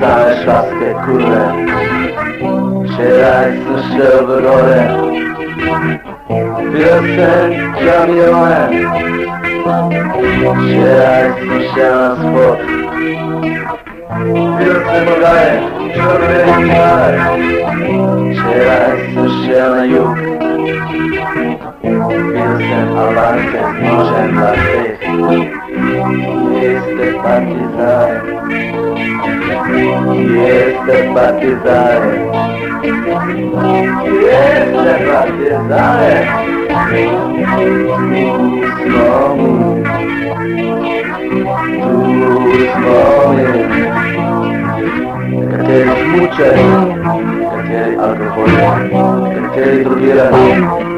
Całe szlachetne kule Przyjazd słyszę w rolę šel v dole, viděl jsem kamione. Včera jsem šel na spod, viděl jsem modaje, červený kár. Včera jsem šel na jug, viděl jsem Albánce s nožem na stech. Jeste partizane, jeste partizane, jeste partizane. Tu smo mi,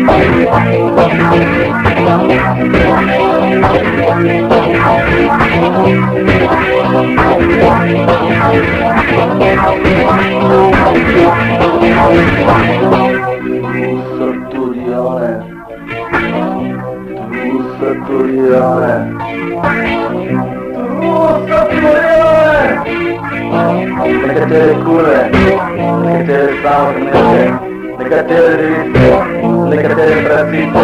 nekateri alkoholi, nekateri drogirani, nekateri kastrirani, nekateri zatripani, Lekateri, lekateri Brasito.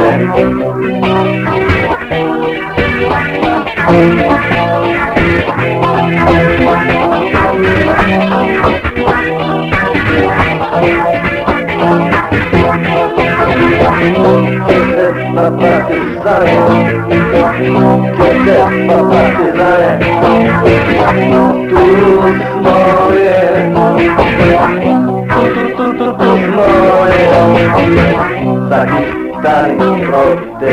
Tu moje. Pakistani of the